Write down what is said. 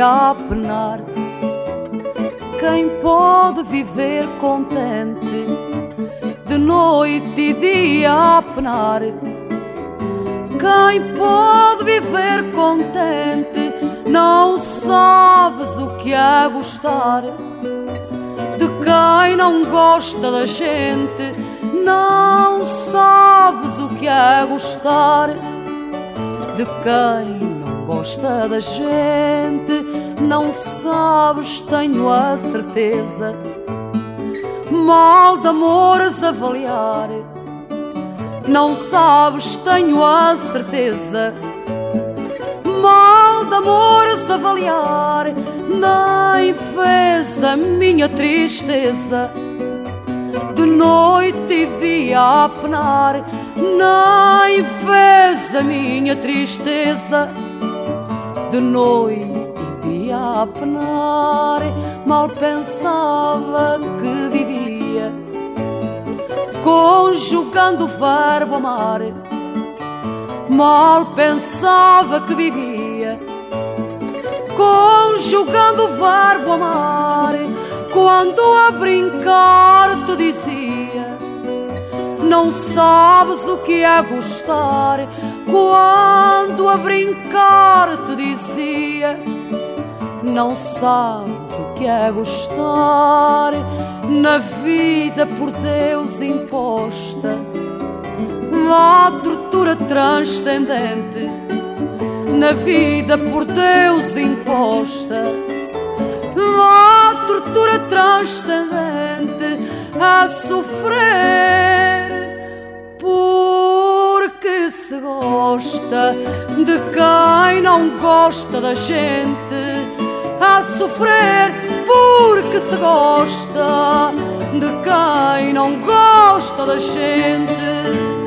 a penar. Quem pode viver contente de noite e dia a penar? Quem pode viver contente não sabes o que é gostar de quem não gosta da gente, não sabes o que é gostar de quem gosta da gente, não sabes, tenho a certeza, mal de amores avaliar. Não sabes, tenho a certeza, mal de amores avaliar, nem fez a minha tristeza. De noite e dia a penar, nem fez a minha tristeza de noite dia a penar. Mal pensava que vivia, conjugando o verbo amar. Mal pensava que vivia, conjugando o verbo amar quando a brincar te dizia Não sabes o que é gostar Quando a brincar te dizia Não sabes o que é gostar Na vida por Deus imposta. A tortura transcendente Na vida por Deus imposta. A tortura transcendente a sofrer gosta de quem não gosta da gente a sofrer porque se gosta de quem não gosta da gente